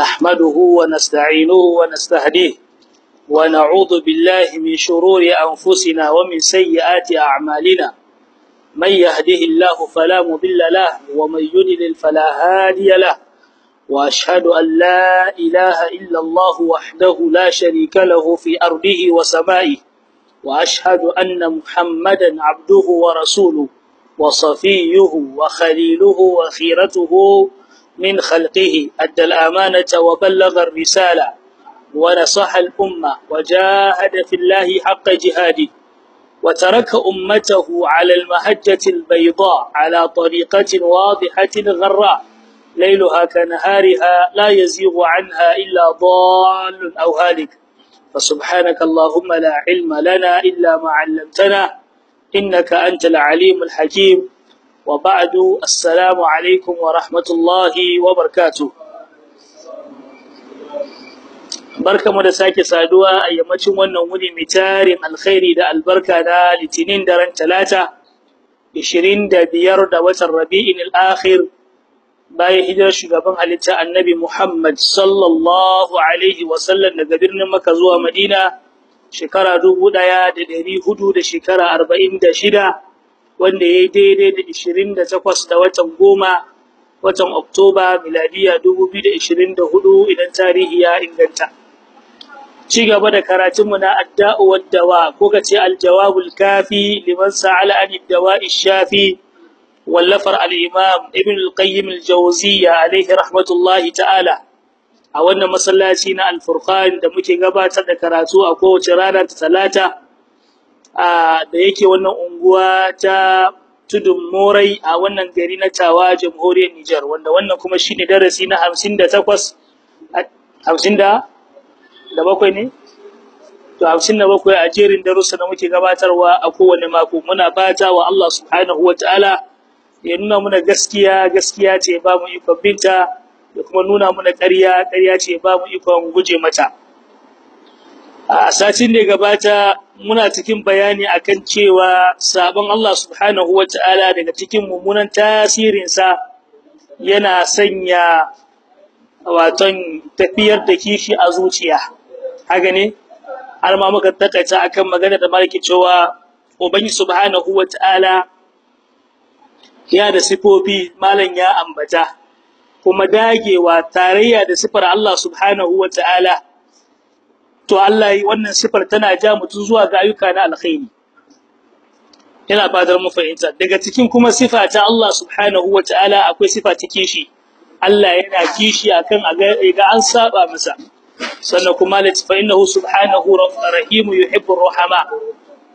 نحمده ونستعينه ونستهديه ونعوذ بالله من شرور أنفسنا ومن سيئات أعمالنا. من يهده الله فلا مضل له ومن يضلل فلا هادي له. وأشهد أن لا إله إلا الله وحده لا شريك له في أرضه وسمائه. وأشهد أن محمدا عبده ورسوله وصفيه وخليله وخيرته من خلقه أدى الأمانة وبلغ الرسالة ونصح الأمة وجاهد في الله حق جهاده وترك أمته على المهجة البيضاء على طريقة واضحة غراء. ليلها كنهارها لا يزيغ عنها إلا ضال أو هالك. فسبحانك اللهم لا علم لنا إلا ما علمتنا إنك أنت العليم الحكيم. وبعد السلام عليكم ورحمة الله وبركاته barka mu da sake saduwa a yammacin wannan wuni mai tarin alkhairi da albarka na litinin daren talata 25 da watan rabi'in al-akhir bayan hijirar shugaban halitta annabi Muhammad sallallahu alaihi wasallam daga birnin Makka zuwa Madina shekara 1400 da shekara 46 Wanda ya yi daidai da 28 da watan goma watan Oktoba miladiya 2024 idan tarihi ya inganta. Ci gaba da karatunmu na adda'u waddawa ko ka ce aljawabul kafi liman sa'ala an dawa'i shafi wallafar al-imam ibn al-qayyim al-jawziyya alaihi rahmatullahi ta'ala a wannan masallaci na al-furqan da muke gabatar da karatu a kowace rana ta talata da yake wannan unguwa ta tudun morai a wannan gari na tawa jamhuriyar Nijar wanda wannan kuma shine darasi na 58 50 da da bakwai ne? To 57 a jerin darussa da muke gabatarwa a kowane mako. Muna fata wa Allah subhanahu wataala ya nuna muna gaskiya gaskiya ce ba mu ikon binta da kuma nuna muna ƙarya ƙarya ce ba mu ikon guje mata. A satin da gabata muna cikin bayani akan cewa sabon Allah subhanahu wata'ala daga cikin mummunan tasirinsa yana sanya waton tafiyar da kishi a zuciya. Haka ne? Har ma muka takaita akan magana da malaki cewa ubangi subhanahu wata'ala ya da sifofi malan ya ambata kuma dagewa tarayya da sifar Allah subhanahu wata'ala to Allah yi wannan sifar tana ja mutum zuwa ga ayyuka na alkhairi. Ina fadar mu fahimta. Daga cikin kuma sifa ta Allah subhanahu wataala akwai sifa ta kishi. Allah yana kishi akan ga an saba masa. Sannan kuma lati fa innahu subhanahu rahim yuhibbu rahama.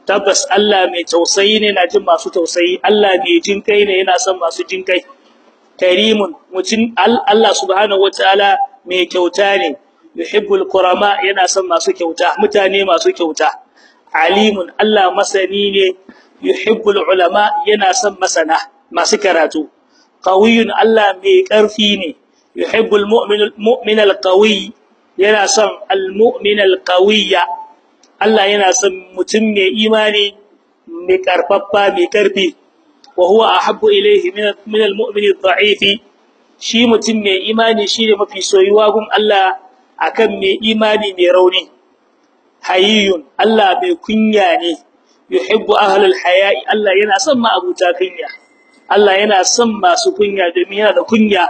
Tabbas Allah mai tausayi ne na jin masu tausayi. Allah mai jin kai ne yana son masu jin kai. Karimun mutum Allah subhanahu wataala mai kyauta ne. Yuhibbul kurama yana son masu kyauta mutane masu kyauta. Alimun Allah masani ne. Yuhibbul ulama yana son masana masu karatu. Qawiyun Allah mai ƙarfi ne. Yuhibbul mu'min al-qawi yana son al-mu'min Allah yana son mutum mai imani mai karfaffa mai ƙarfi wa huwa ahabbu ilayhi min al-mu'min ad-da'if shi mutum mai imani shine mafi soyuwa gun Allah. Akan mai imani mai rauni. Hayyun Allah mai kunya ne. Yuhibbu ahlul haya'i Allah yana son ma abuta kunya. Allah yana son masu kunya domin yana da kunya.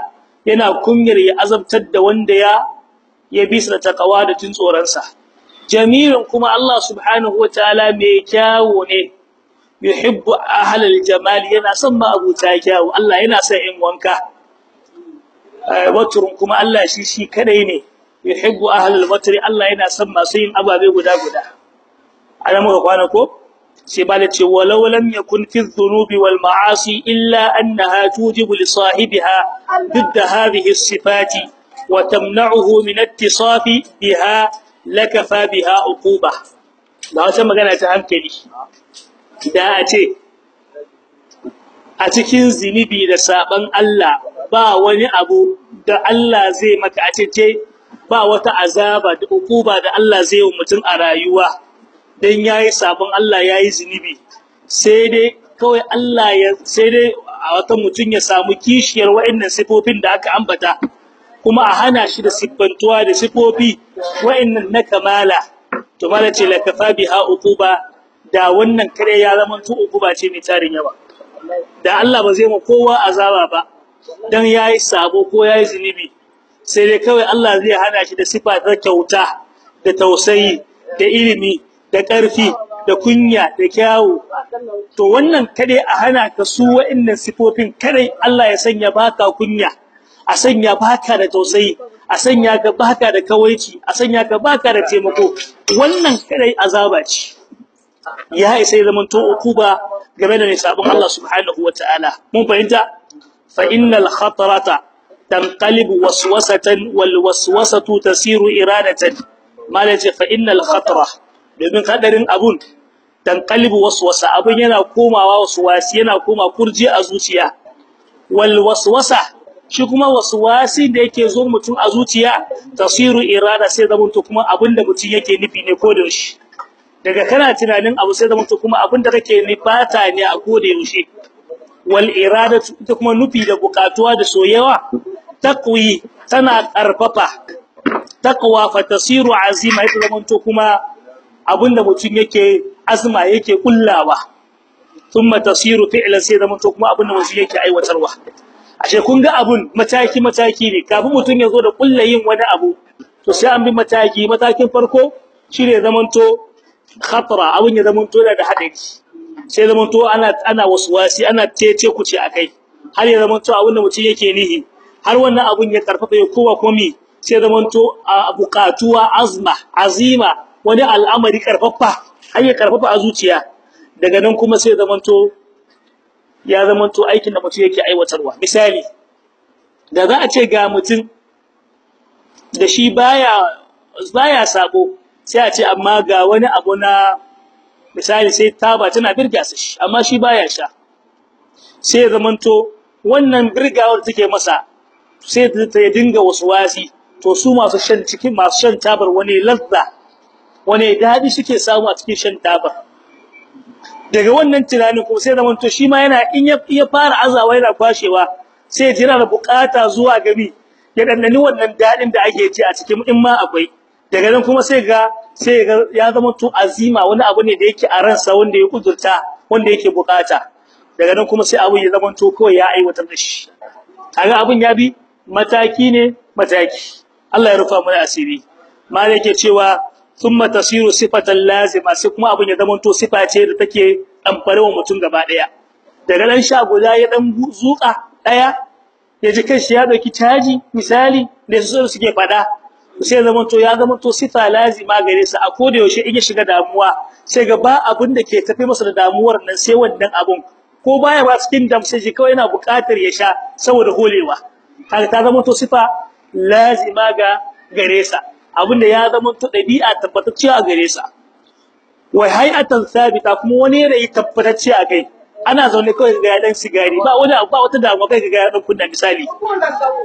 Yana kunyar ya azabtar da wanda ya ya bisa takawa da jin tsoron sa jamilun kuma Allah subhanahu wataala mai kyawu ne. Yuhibbu ahlul jamal yana son ma abuta kyawu. Allah yana son in wanka waturun kuma Allah shi shi kadai ne. yuhibbu ahlul matri Allah yana son masu yin ababe guda guda. Ana muka kwana ko? Sai bala ce walau lam yakun fi dhunubi wal ma'asi illa annaha tujibu li sahibiha bidda hadhihi sifati wa tamna'uhu min ittisafi biha lakafa biha uquba. Ba wata magana ta hankali. Da a ce a cikin zinubi da saban Allah ba wani abu da Allah zai maka. A ce ba wata azaba da ukuba da Allah zai yi mutum a rayuwa dan yayi sabon Allah yayi zinubi sai dai kawai Allah ya sai dai a wata mutum ya samu kishiyar wa'annan sifofin da aka ambata kuma a hana shi da siffantuwa da sifofi wa'annan na kamala. To mala ce la kafa biha uquba da wannan kare ya zama to uquba ce mai tarin yawa. Da Allah ba zai ma kowa azaba ba dan yayi sabo ko yayi zunubi. Sai dai kawai Allah zai hana shi da sifa ta kyauta da tausayi da ilimi da ƙarfi da kunya da kyawu. To wannan kade a hana ka su wa'annan sifofin kare Allah ya sanya baka kunya a sanya baka da tausayi a sanya ka baka da kawaici a sanya ka baka da taimako. Wannan kare azaba ce. Ya isa zaman to ukuba game da sabon Allah subhanahu wataala mun fahimta? Fa innal khatarata waswasatan wal waswasatu tasiru iradatan malaje fa innal khatara domin kadarin abun tanqalibu waswasa abun yana komawa waswasi yana koma kurji a zuciya wal shi kuma waswasi da yake zo mutum a zuciya tasiru irada sai zaman to kuma abin da mutum yake nufi ne ko da yaushe daga kana tunanin abu sai zaman to kuma abin da kake nufata ne a ko yaushe wal iradatu ita kuma nufi da bukatuwa da soyewa taqwi tana ƙarfafa taqwa fa tasiru azima ita zaman to kuma abin da mutum yake azma yake kullawa. Thumma tasiru fi'lan sai zaman to kuma abin da mutum yake aiwatarwa. Ashe kun ga abun mataki mataki ne. Kafin mutum ya zo da kullayin wani abu to sai an bi mataki. Matakin farko shine zaman to khatara abun ya zaman to da hadari sai zaman to ana ana waswasi ana tece kuce akai har ya zaman to abin da mutum yake nihi. Har wannan abun ya ƙarfafa ya kowa komi sai zaman to bukatuwa azma azima wani al'amari ƙarfafa har ya ƙarfafa a zuciya. Daga nan kuma sai zaman to ya zamanto aikin da mutum yake aiwatarwa. Misali da za a ce ga mutum da shi baya baya sabo sai a ce amma ga wani abu na misali sai taba tana birga shi amma shi baya sha. Sai ya zamanto wannan birgawar take masa sai ta dinga waswasi to su masu shan cikin masu shan tabar wani lazza wani daɗi suke samu a cikin shan tabar. Daga wannan tunanin kuma sai zaman to shi ma yana in ya fara azawa yana kwashewa sai jira da buƙata zuwa gami ya dandani wannan daɗin da ake ci a cikin in ma akwai. Daga nan kuma sai ga sai ga ya zama to azima wani abu ne da yake a ransa wanda ya kudurta wanda yake buƙata. Daga nan kuma sai abu ya zama to kawai ya aiwatar da shi. Kaga abun ya bi mataki ne mataki. Allah ya rufa mana asiri. Ma yake cewa thumma tasiru sifatan lazima sai kuma abin ya zamanto sifa ce da take amfare wa mutum gaba ɗaya daga dan sha guda ya dan zuka ɗaya ya ji kanshi ya ɗauki caji misali da su suke fada sai zamanto ya zamanto sifa lazima gare sa a koda yaushe in ya shiga damuwa sai ga ba abin da ke tafi masa da damuwar nan sai wannan abun. Ko baya ba cikin dam sai ji kawai yana buƙatar ya sha saboda holewa. Kaga ta zamanto sifa lazima ga gare sa. Abinda ya zama to dabi'a tabbatacce a gare sa. Wai hay'atan sabita kuma wani rai tabbatacce a kai. Ana zaune kawai ga dan sigari. Ba wani ba wata damuwa kai ga dan kunna misali.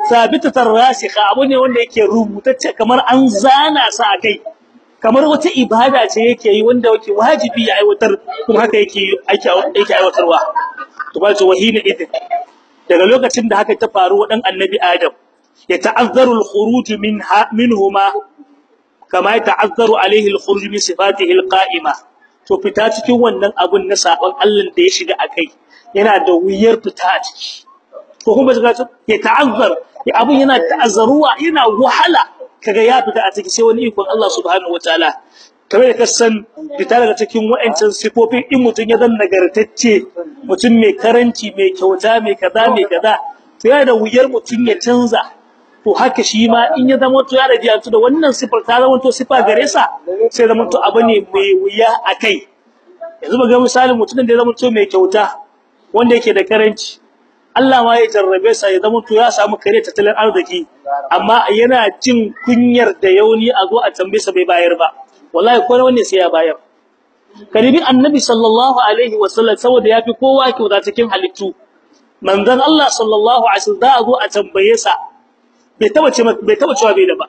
Sabitatar rasikha abu ne wanda yake rubutacce kamar an zana sa a kai. Kamar wata ibada ce yake yi wanda yake wajibi ya aiwatar kuma haka yake yake aiwatarwa. To ba ce wahina idin. Daga lokacin da haka ta faru wa dan annabi adam ya ta'azzaru al-khuruj minha minhuma kama ya ta'azzaru alaihi al-khuruj min sifatihi al-qa'ima. To fita cikin wannan abun na saban Allah da ya shiga akai yana da wuyar fita a ciki. Ko kuma daga ya ta'azzar ya abun yana ta'azzaruwa yana wahala kaga ya fita a ciki sai wani ikon Allah subhanahu wataala kamar da kasan fita daga cikin wa'ancan sifofin in mutun ya zan nagartacce mutum mai karanci mai kyauta mai kaza mai kaza to yana da wuyar mutun ya canza. To haka shi ma in ya zama to ya rajiya da wannan sifar ta zama to sifa gare sa sai zama to abu ne mai wuya akai yanzu ga misalin mutumin da ya zama to mai kyauta wanda yake da karanci. Allah ma ya jarrabe sa ya zama to ya samu kare tattalin arziki amma yana jin kunyar da yauni a zo a tambaye sa bai bayar ba. Wallahi ko wanda sai ya bayar. Karibi annabi sallallahu alaihi wasallam saboda yafi kowa kyauta cikin halittu. Manzon Allah sallallahu alaihi wasallam za a zo a tambaye sa bai taba ce bai taba cewa bai da ba.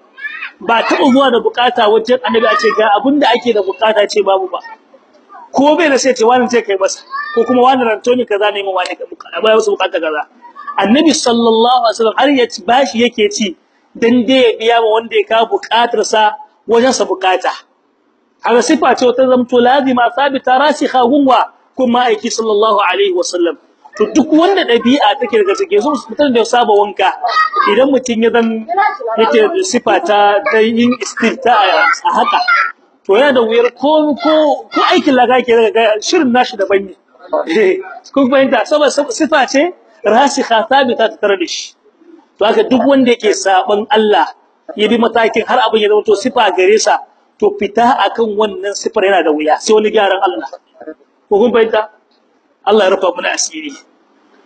Ba taba zuwa da buƙata wajen annabi a ce ga abin da ake da buƙata ce babu ba. Ko bai da sai ce wani ce kai masa ko kuma wani rantoni kaza ne mu wani ka buƙata ba wasu buƙata kaza. Annabi sallallahu alaihi wasallam har ya ci bashi yake ci dan dai ya biya ma wanda ya kawo buƙatar sa wajen sa buƙata. Haka sifa ce ta zamto lazima sabita rasikha gunwa kuma aiki sallallahu alaihi wasallam. To duk wanda dabi'a take daga take so mutum da saba wanka idan mutum ya zan yake sifa ta yin istirta a haka to yana da wuyar ko ko ko aikin laga ke daga shirin nashi daban ne. Kun fahimta saboda sifa ce rasikha sabita ta tare da shi. To haka duk wanda yake saban Allah ya bi matakin har abin ya zama to sifa gare sa to fita akan wannan sifar yana da wuya sai wani gyaran Allah. Ko kun fahimta? Allah ya rufa mana asiri.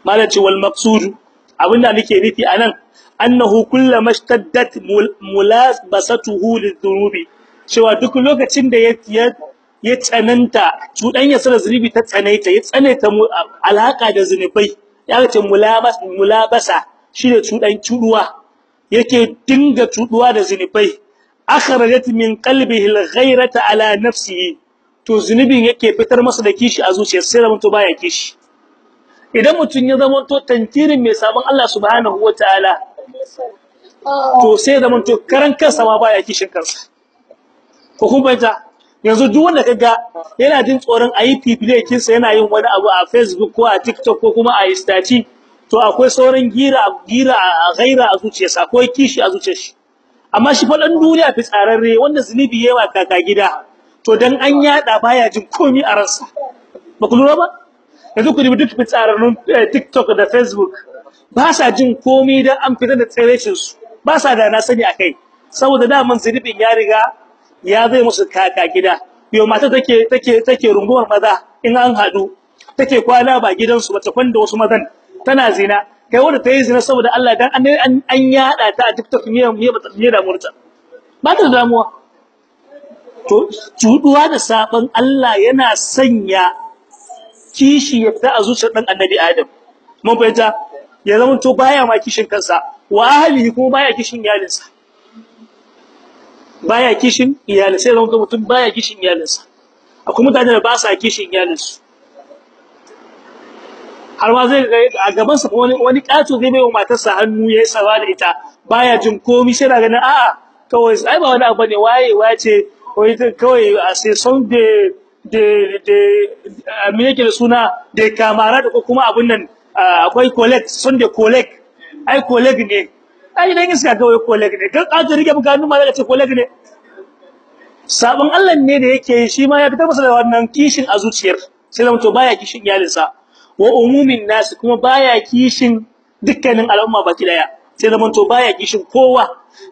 Malaci wal maqsud abin da nake nufi a nan annahu kullama ishtaddat mulabasatuhu lidhunubi. Cewa duk lokacin da ya ya tsananta cuɗanya sa zunubi ta tsanaita ya tsanaita alaka da zunubai ya ce mulabas mulabasa shine cuɗan cuduwa yake dinga cuduwa da zunubai. Akhrajat min qalbihi al-ghayrata ala nafsihi. To zunubin yake fitar masa da kishi a zuciyarsa sai zaman to baya kishi. Idan mutun ya zama to tantirin mai sabon Allah subhanahu wataala to sai zaman to karan kansa ma baya kishin kansa. Ko kun bayyana yanzu duk wanda kaga yana jin tsoron ayi fifile kinsa yana yin wani abu a Facebook ko a TikTok ko kuma a Instagram to akwai sauran gira gira a ghaira a zuciyarsa akwai kishi a zuciyarsa. Amma shi fa dan duniya fi tsararre wanda zunubi yawa kaka gida. To dan an yada baya jin komai a ransa. Ba ku lura ba? Yanzu ku dubi duk fitsararrun TikTok da Facebook ba sa jin komai dan an fitar da tsirecin su ba sa da na sani akai saboda daman zunubin ya riga ya zai musu kaka gida. Yo mata take take take rungumar maza in an hadu take kwana ba gidansu bata kwanda wasu mazan. Tana zina. Kai wanda ta yi zina saboda Allah dan an yada ta a TikTok ne me ba ta ne da murta ba ta damuwa. To cuduwa da saban Allah yana sanya kishi ya fita a zuciyar dan annabi Adam. Mun fahimta? Ya zama to baya ma kishin kansa wa ahlihi kuma baya kishin iyalinsa. Baya kishin iyalinsa ya zama mutum baya kishin iyalinsa. Akwai mutane da ba sa kishin iyalinsu. Har ma zai ga a gaban sa wani wani kato zai baiwa matarsa hannu yayin sawa da ita baya jin komai sai da ganin a'a kawai ai ba wani abu ne waye wace kawai a sai son de me yake da suna? De kamara da kuma abun nan akwai collect son de collect ai collect ne. Ai dan iska kawai collect ne. Kan kato riƙe buga hannu ma zaka ce collect ne. Sabon Allah ne da yake shi ma ya fitar masa da wannan kishin a zuciyar. Sai zama to baya kishin iyalinsa. Wa umumin nas kuma baya kishin dukkanin al'umma baki ɗaya sai zaman to baya kishin kowa.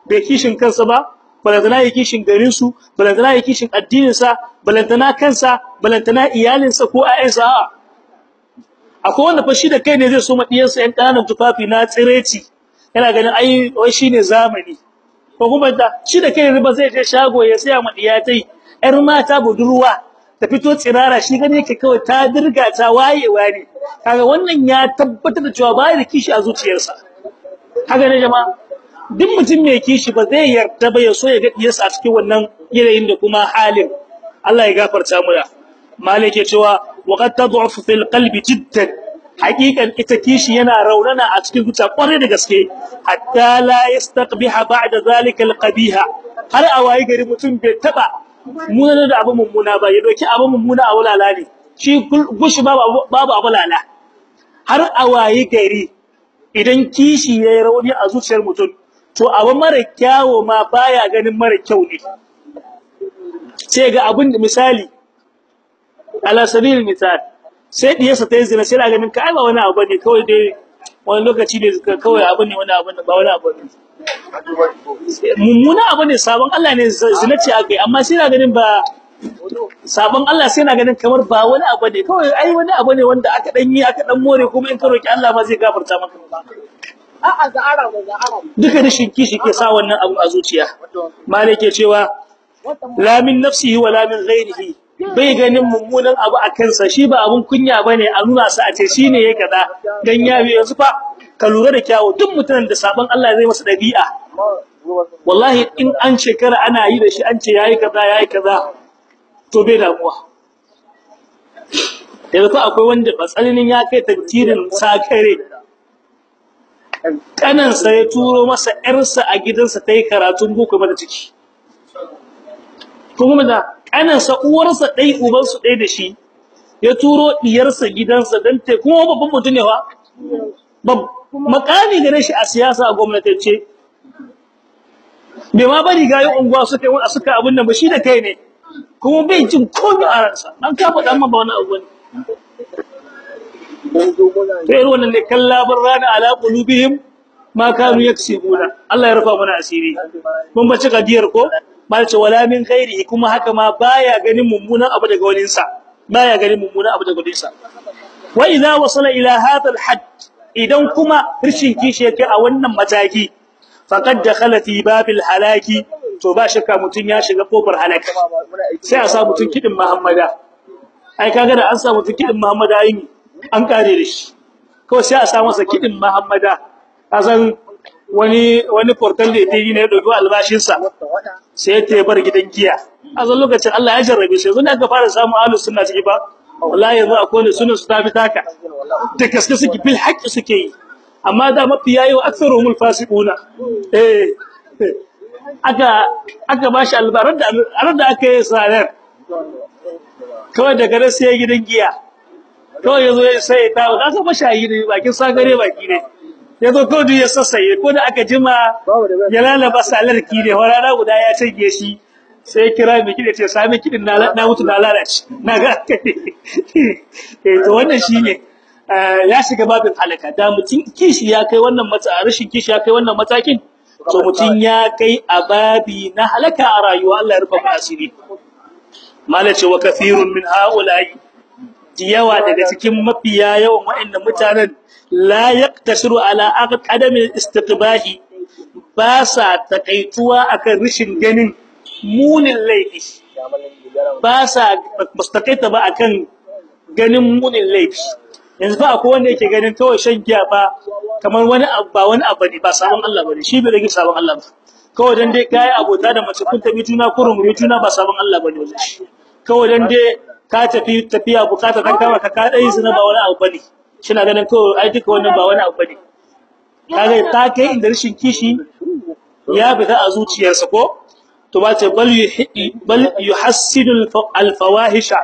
Bai kishin kansa ba balantana ya kishin garin su balantana ya kishin addinin sa balantana kansa balantana iyalin sa ko ayyansa akwai wanda fa shi da kai ne zai so madiyan sa yan ƙananan tufafi na tsireci yana ganin ai wai shine zamani. Ko kuma da shi da kai ne ba zai je shago ya saya madiyatai yar mata budurwa ta fito tsirara shi gane yake kawai ta dirga ta wayewa ne kaga wannan ya tabbatar da cewa bai da kishi a zuciyarsa. Haka ne jama'a? Duk mutum mai kishi ba zai yarda ba ya so ya ga diyarsa a cikin wannan yanayin da kuma halin. Allah ya gafarta mu da malike cewa wa qad tad'ufu fil qalbi jiddan. Haqiqan ita kishi yana raunana a cikin zuciya ƙwarai da gaske. Hatta la yastaqbiha ba'da zalika al qabiha. Har a wayi gari mutum bai taba munanar da abu mummuna ba ya doki abu mummuna a wulala ne. Shi gushi babu abu lala har a wayi gari idan kishi yayi rauni a zuciyar mutum to abu mara kyawo ma baya ganin mara kyau ne. Sai ga abin da misali ala sabil misal sai diyarsa ta yi zina sai ga ganin ka ai ba wani abu ne kawai dai wani lokaci ne kawai abu ne wani abu ne ba wani abu ne mummuna abu ne sabon Allah ne zina ce akai amma sai na ganin ba sabon Allah sai na ganin kamar ba wani abu ne kawai ai wani abu ne wanda aka dan yi aka dan more kuma in ka roki Allah ma zai gafarta maka. A'a za'ara ba za'ara duka rashin kishi ke sa wannan abu a zuciya. Malai ke cewa la min nafsihi wala min ghairihi. Bai ganin mummunan abu a kansa. Shi ba abun kunya ba ne a nuna sa a ce shine yake kaza. Dan ya yanzu fa ka lura da kyawu. Duk mutumin da sabon Allah zai masa dabi'a wallahi in an shekara ana yi da shi an ce yayi kaza yayi kaza to bai damuwa. Yanzu akwai wanda batsalinin ya kai tantirin sakare kanansa ya turo masa ƴarsa a gidansa ta yi karatun boko mata ciki. Kuma da kanansa uwarsa ɗai ubansu ɗai da shi ya turo diyarsa gidansa don ta kuma babban mutum ne wa makami gare shi a siyasa a gwamnatacce bai ma bari gayi unguwa suka yi suka abin nan ba shi da kai ne. Kuma bai jin komai a ransa. An ka faɗa ma ba wani abu ne ta yi wannan ne kallabar rana ala qulubihim ma kanu yaksibuna. Allah ya rufa mana asiri. Mun bace gadiyar ko? Ba ce wala min ghairihi kuma haka ma baya ganin mummunan abu daga wani sa baya ganin mummunan abu daga wani sa wa idza wasala ila hadha al idan kuma rishin kishi yake a wannan mataki faqad dakhala fi babil halaki to ba shakka mutun ya shiga ƙofar halaka sai a sa mutun kidin muhammada. Ai kaga da an sa mutun kidin muhammada yin an kare da shi. Kawai sai a sa masa kidin muhammada kasan wani wani portal da yake ne ya ɗauki albashin sa sai ta bar gidan giya. Azan lokacin Allah ya jarrabe shi yanzu aka fara samu ahlus sunna ciki ba. Wallahi yanzu akwai sunan su tafi taka. Da gaske suke bil haqqi suke yi. Amma da mafi yayi aktharuhumul fasiquna. Eh. Aka aka bashi albarar da arar da aka yi sanar. Kawai daga nan sai gidan giya. Kawai ya zo ya sai ta ka san mashayi ne bakin sagare baki ne. Yazo kawai duk ya sassaye ko da aka jima ya lalaba salarki ne horara guda ya canje shi. Sai kira mai kidi ce sami kidin na mutu na lalace. Na ga eh to wannan shine ya shiga babin halaka. Da mutun kishi ya kai wannan rashin kishi ya kai wannan matakin to mutun ya kai a babi na halaka a rayuwa. Allah ya rufa mu asiri. Malace wa kathirun min haula'i. Yawa daga cikin mafiya yawan waɗannan mutanen la yaqtasiru ala aqdami istiqbahi ba sa takaituwa akan rishin ganin munin laifi. Ba sa mustaqaita ba akan ganin munin laifi. Yanzu fa akwai wanda yake ganin kawai shan giya ba kamar wani ba wani abu ne ba sabon Allah ba ne shi bai rage sabon Allah ba. Kawai dan dai kai abota da mace kun tabi juna kurun mu juna ba sabon Allah ba ne wajen kawai dan dai ka tafi tafiya buƙata dan kama ka ka dai zina ba wani abu ba ne. Shi na ganin kawai ai duka wannan ba wani abu ba ne. Kaga ta kai inda rashin kishi ya fita a zuciyarsa ko? To ba ce bal yuhidi bal yuhassidu al-fawahisha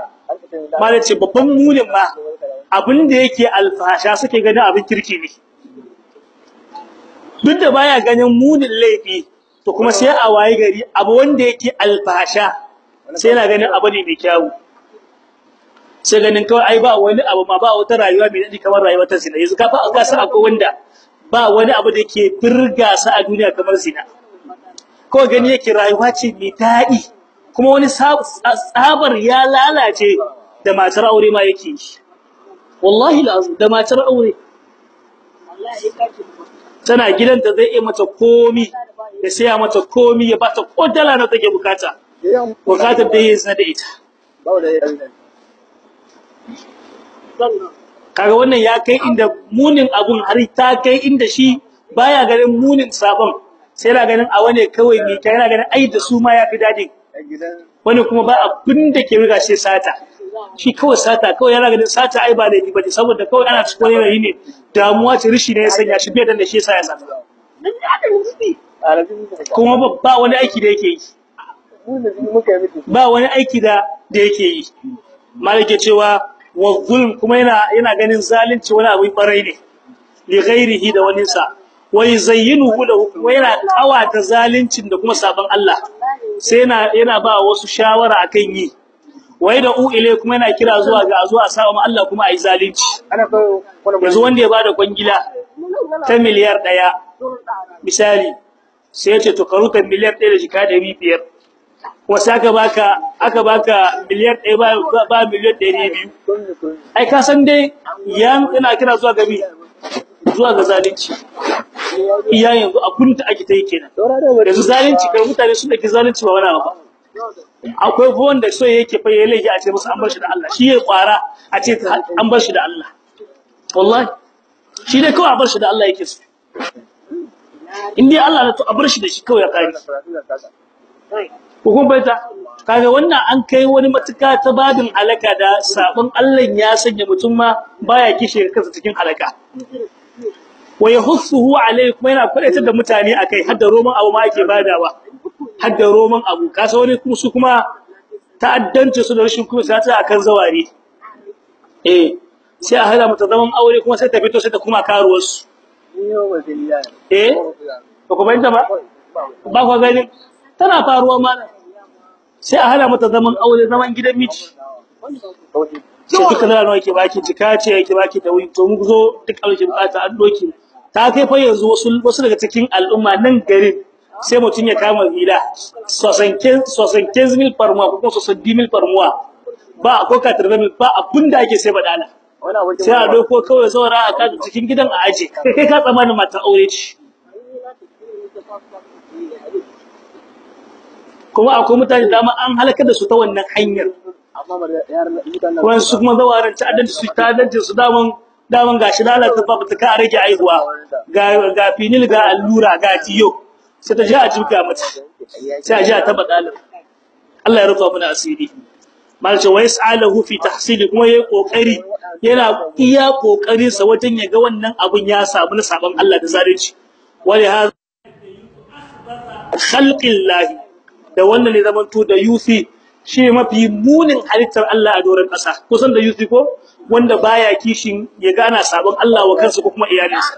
ba ce babban munin ma abin da yake alfasha suke ganin abin kirki ne. Duk da baya ganin munin laifi to kuma sai a waye gari abu wanda yake alfasha sai yana ganin abu ne mai kyau sai ganin kawai ai ba wani abu ma ba wata rayuwa mai daɗi kamar rayuwar ta zina. Yanzu ka fa ga sa akwai wanda ba wani abu da yake birga sa a duniya kamar zina. Kawai gani yake rayuwa ce mai daɗi kuma wani tsabar ya lalace da matar aure ma yake yi. Wallahi lazim da matar aure. Tana gidanta zai yi mata komi ya saya mata komi ya bata kodala na take buƙata. Bukatar da yi zina da ita. Kaga wannan ya kai inda munin abun har ta kai inda shi baya ganin munin sabon. Sai yana ganin a wane kawai ne kai yana ganin ai da su ma yafi daɗi wani kuma ba abin da ke riga sai sata. Shi kawai sata kawai yana ganin sata ai ba laifi ba ne saboda kawai ana cikin wani yanayi ne damuwa ce rishi ne ya sanya shi bai da shi yasa ya sata kuma ba wani aiki da yake yi. Ba wani aiki da da yake yi. Malike cewa wa zulm kuma yana yana ganin zalunci wani abu barai ne li ghairihi da wani sa wa yuzayyinuhu lahu kuma yana ƙawata zaluncin da kuma sabon Allah. Sai yana yana ba wasu shawara akan yi. Wai da u ile kuma yana kira zuwa ga zuwa sawa Allah kuma ayi zalunci. Yanzu wanda ya ba da kwangila ta miliyar ɗaya misali sai ya ce to karuta miliyar 1 da jika 500 sai aka baka aka baka miliyar 1 ba ba miliyar 200 ai ka san dai yan ina kira zuwa ga mi zuwa ga zalunci. Iya yanzu abun da ake ta yi kenan. Yanzu zalunci kai mutane sun dake zalunci ba wani ba. Akwai ko wanda so yake fa yayi laifi a ce musu an bar shi da Allah. Shi ya kwara a ce an bar shi da Allah. Wallahi. Shi dai kawai a bar shi da Allah yake so. In dai Allah na to a bar shi da shi kawai ya kare ko kuma baita kaga wannan an kai wani matuka ta babin alaka da sabon Allah ya sanya mutum ma baya kishe kansa cikin alaka. Wa yahussuhu alayhi kuma yana kwadaitar da mutane akai hadda roman abu ma ake badawa. Hadda roman abu. Kasa wani kuma su kuma ta'addance su da rashin kuma sai ta akan zawari. Eh sai a hada mata zaman aure kuma sai ta fito sai ta kuma karuwar su eh ba ku bayyana ba? Ba ku gani? Tana faruwa mana sai a hada mata zaman aure zaman gidan miji. Sai da nawa baki jika ce baki da wuri to mu zo duk alƙin buƙata an doki. Ta kai fa yanzu wasu wasu daga cikin al'umma nan garin sai mutun ya kama gida sosanken sosanken mil farmuwa ko kuma mil farmuwa ba ko ka tarbe mil ba abin da ake sai badala sai a doko kawai zaura a cikin gidan a aje. Kai ka tsammanin matan aure ce. Kuma akwai mutane dama an halaka da su ta wannan hanyar. Wasu kuma zawaran ta'addanci su ta'addanci su daman daman gashi lalata ba ta ka rage aihuwa. Ga ga finil ga allura ga tiyo. Sai ta ji a jibga mata. Sai a ji a taba dalil Allah ya rufa mana asiri. Malce wa yas'aluhu fi tahsili kuma yayi ƙoƙari yana iya ƙoƙarin sa wajen ya ga wannan abun ya samu na saban Allah da zalunci. Wali hadha khalqillahi da wannan ne zaman to da yusi shi mafi munin halittar Allah a doron ƙasa. Kusan da yusi ko? Wanda baya kishin ya gana sabon Allah wa kansa ko kuma iyalinsa.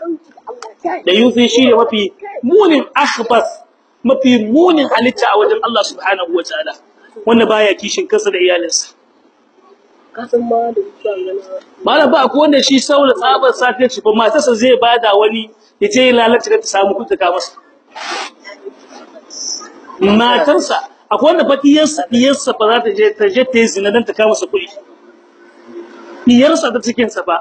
Da yusi shi ne mafi munin akhbas mafi munin halitta a wajen Allah subhanahu wataala wanda baya kishin kansa da iyalinsa. Kasan ma da gana malam ba akwai wanda shi saboda tsabar safe shi ba matarsa zai ba da wani ya je ya lalace da ta samu kuɗi ka masa. Matarsa akwai wanda fa diyarsa diyarsa ba za ta je ta je ta zina dan ta kawo masa kuɗi. Diyarsa cikin sa ba.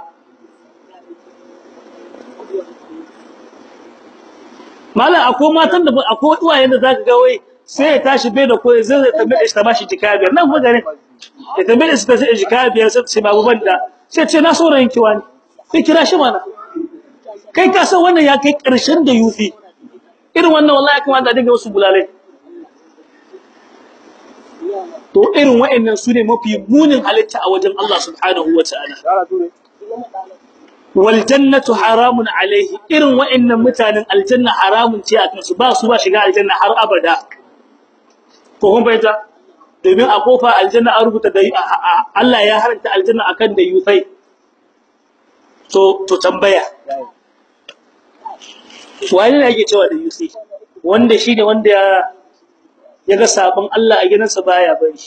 Malam akwai matan da akwai uwayen da zaka ga wai sai ya tashi bai da koyi zai zai tambaye shi ta bashi jika nan kuma gare ya tambaye shi ta sai jika biyar sai sai babu banda sai ce na saurayin kiwa ne sai kira shi mana. Kai ka san wannan ya kai ƙarshen da yufi. Irin wannan wallahi kuma da dinga wasu bulalai. To irin wa'annan su ne mafi munin halitta a wajen Allah subhanahu wataala wal jannatu haramun alaihi. Irin wa'annan mutanen aljanna haramun ce a kansu. Ba su ba shiga aljanna har abada. Ko kun bayyana domin a ƙofa aljanna an rubuta da Allah ya haranta aljanna akan da yufai. To to tambaya. Wani ne yake cewa da yusi wanda shine wanda ya yaga sabon Allah a gidansa baya bari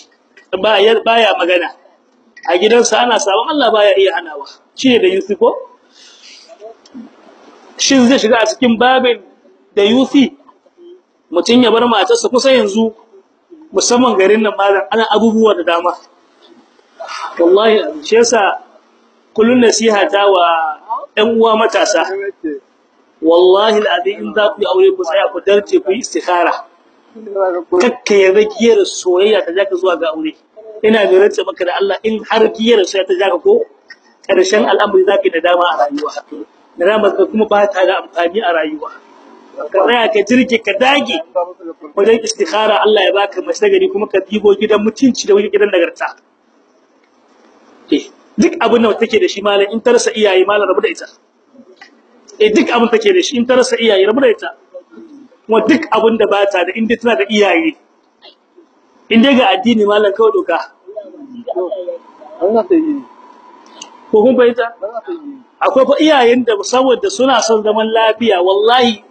baya baya magana. A gidansa ana sabon Allah baya iya hanawa. Shine da yusi ko? Shin zai shiga a cikin babin da yusi? Mutun ya bar matarsa kusa yanzu musamman garin nan malam ana abubuwa da dama. Wallahi shi yasa kullun nasiha ta wa ɗan uwa matasa wallahi alazim in za ku aure ku tsaya ku darje ku istikhara. Kakka ya giyar soyayya ta jaka zuwa ga aure. Ina da rantsa maka da Allah in har giyar soyayya ta jaka ko ƙarshen al'amari zaki da dama a rayuwa. Da dama ka kuma ba ta da amfani a rayuwa. Ka tsaya ka jirge ka dage wajen istikhara Allah ya baka mace gari kuma ka dibo gidan mutunci da gidan nagarta. Eh duk abin da take da shi malam in tarsa iyaye malam rabu da ita. Eh duk abin take da shi in tarsa iyaye rabu da ita. Kuma duk abin da bata da inda tana da iyaye. Inda ga addini malam kawai doka. Ko kun bayyana akwai fa iyayen da saboda suna son zaman lafiya wallahi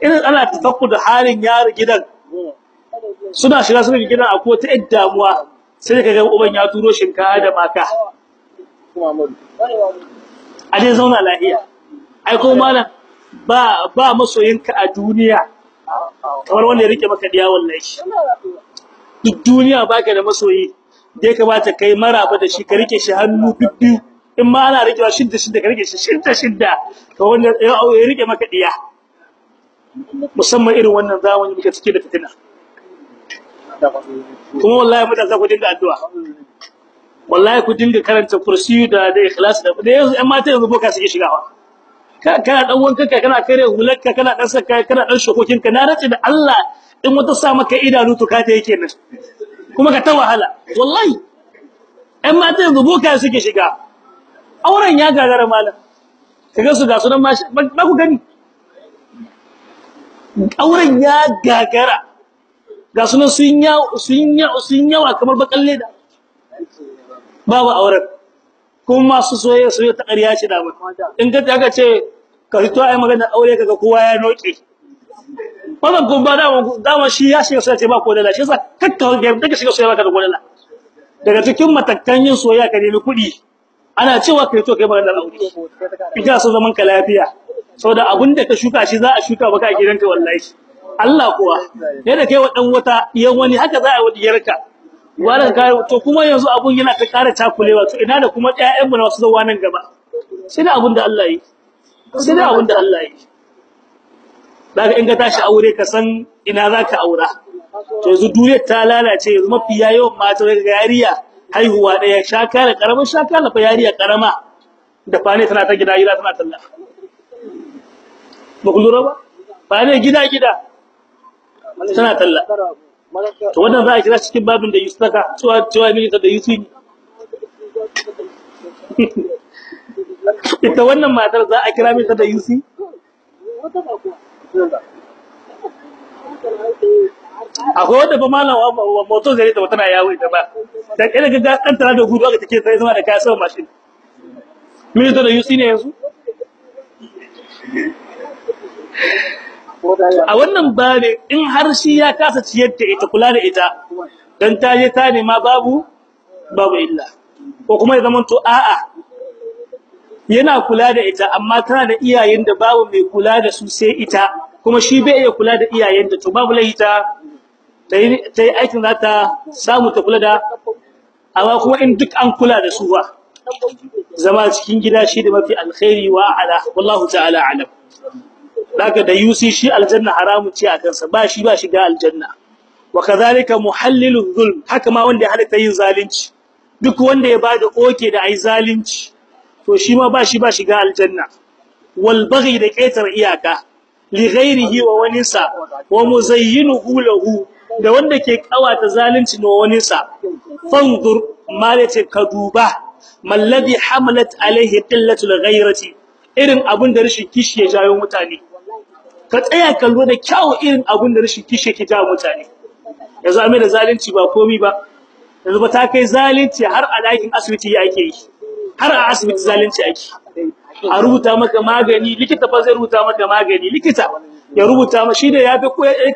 irin ana tafakku da halin yaro gidan. Suna shiga suka gidan akwai ta damuwa. Sai kaga uban ya turo shinkafa da maka. A dai zauna lafiya. Ai ko malam ba ba masoyinka a duniya. Kamar wanda ya riƙe maka diya wallahi. Duk duniya baka da masoyi dai kamata kai maraba da shi ka riƙe shi hannu bibbiyu. In ma ana rikewa shidda shidda ka riƙe shi shidda shidda. Ka wanda ya riƙe maka diya musamman irin wannan zamani muke cike da fitina. Kuma wallahi mutane za ku dinga addu'a. Wallahi ku dinga karanta kursi da da ikhlas da yanzu ɗan mata yanzu boka suke shigawa. Kana dan wanka kai kana kare hularka kana dan saka kana dan shokokin ka. Na race da Allah in wata sa maka idanu to ka ta yake nan kuma ka ta wahala. Wallahi. Ɗan mata yanzu boka suke shiga. Auren ya gagara malam. Kaga su ga sunan ma ba ku gani? Auren ya gagara. Ga sunan sun yawa sun yawa kamar bakalle da babu auren. Kuma masu soyayya soyayya ta ƙarya ce da in ka aka ce ka fito ai magana aure kaga kowa ya noke wannan kun ba dama dama shi ya shiga soyayya ce ba ko dala. Shi yasa kakka ga daga shiga soyayya ka da dala. Daga cikin matakan yin soyayya ka nemi kuɗi. Ana cewa kai to kai magana aure. Ita so zaman ka lafiya. Saboda abin da ka shuka shi za a shuka baka a gidanka wallahi. Allah kuwa yadda kai wa dan wata yan wani haka za a yi diyarka. Wannan kai to kuma yanzu abun yana ta ƙara takulewa to ina da kuma ƴaƴan mu na wasu zuwa nan gaba. Sai da abin da Allah yi. Sai da abin da Allah yi. Daga in ka tashi aure ka san ina zaka aura. To yanzu duniyar ta lalace yanzu mafi yawan mata daga yariya haihuwa ɗaya shaka da ƙaramin shaka da fa yariya karama da fane tana ta gida gida tana talla. Ba ku lura ba? Fane gida gida. Tana talla. To wannan za a kira cikin babin da yusaka cewa cewa milita da yusi ita wannan matar za a kira milita da yusi akwai wanda fa malam moto zai ta tana yawo ita ba. Da kira ga dan tana da gudu aka take sai zama da kaya sama mashin. Da yusi ne yanzu? A wannan babe in har shi ya kasa ciyar da ita kula da ita dan ta je ta nema babu babu illa. Ko kuma ya zama to a'a yana kula da ita amma tana da iyayen da babu mai kula da su sai ita kuma shi bai iya kula da iyayen da to babu lahita ta yi aikin za ta samu ta kula da amma kuma in duk an kula da su ba zama cikin gida shi da mafi alkhairi wa ala wallahu ta'ala alam. Daga da yusi shi aljanna haramun ce a kansa ba shi ba shiga aljanna. Wa kadhalika muhallilu zulm haka ma wanda ya halatta yin zalunci. Duk wanda ya ba da oke da ai zalunci to shi ma ba shi ba shiga aljanna. Wal baghi da kaitar iyaka li ghairihi wa waninsa wa muzayyinuhu lahu da wanda ke ƙawata zalunci wa waninsa. Fanzur ma ya ce ka duba mallabi hamalat alaihi qillatul ghairati irin abun da rashin kishi ya jayo mutane. Ka tsaya kallo da kyawu irin abun da rashin kishi ke jawo mutane. Yanzu ame da zalunci ba komi ba. Yanzu ba ta kai zalunci har a ɗakin asibiti yake yi. Har a asibiti zalunci ake a rubuta maka magani likita fa zai rubuta maka magani likita ya rubuta shi da ya